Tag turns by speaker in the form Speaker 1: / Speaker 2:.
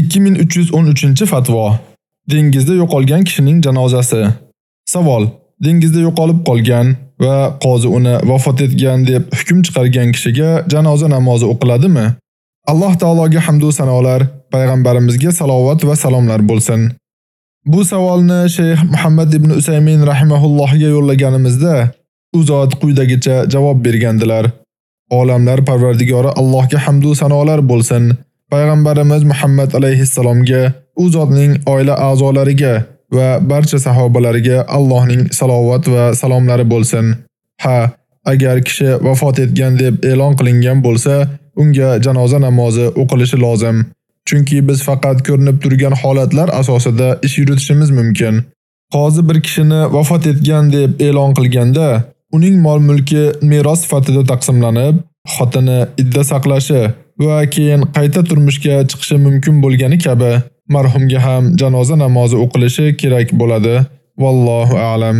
Speaker 1: 2313-fatvo. Dengizda yo'qolgan kishining janozasi. Savol: Dengizda yo'qolib qolgan va qozi uni vafot etgan deb hukm chiqargan kishiga janoza namozi o'qiladimi? Alloh taologa hamd va sanolar, payg'ambarimizga salovat va salomlar bo'lsin. Bu savolni Sheyx Muhammad ibn Usaymin rahimahullohga yo'llaganimizda u zot quyidagicha javob bergandilar. Olamlar Parvardigori Allohga hamd va sanolar bo'lsin. Payg'ambarimiz Muhammad alayhissalomga, u zotning oila a'zolariga va barcha sahobalariga Allohning salovat va salomlari bo'lsin. Ha, agar kishi vafot etgan deb e'lon qilingan bo'lsa, unga janoza namozi o'qilishi lozim. Chunki biz faqat ko'rinib turgan holatlar asosida ish yuritishimiz mumkin. Qozi bir kishini vafot etgan deb e'lon qilganda, uning mol-mulki meros sifatida taqsimlanib, xotini idda saqlashi va keyin qayta turmushga chiqishi mumkin bo'lgani kabi marhumga ham janoza namozi o'qilishi kerak bo'ladi. Vallohu a'lam.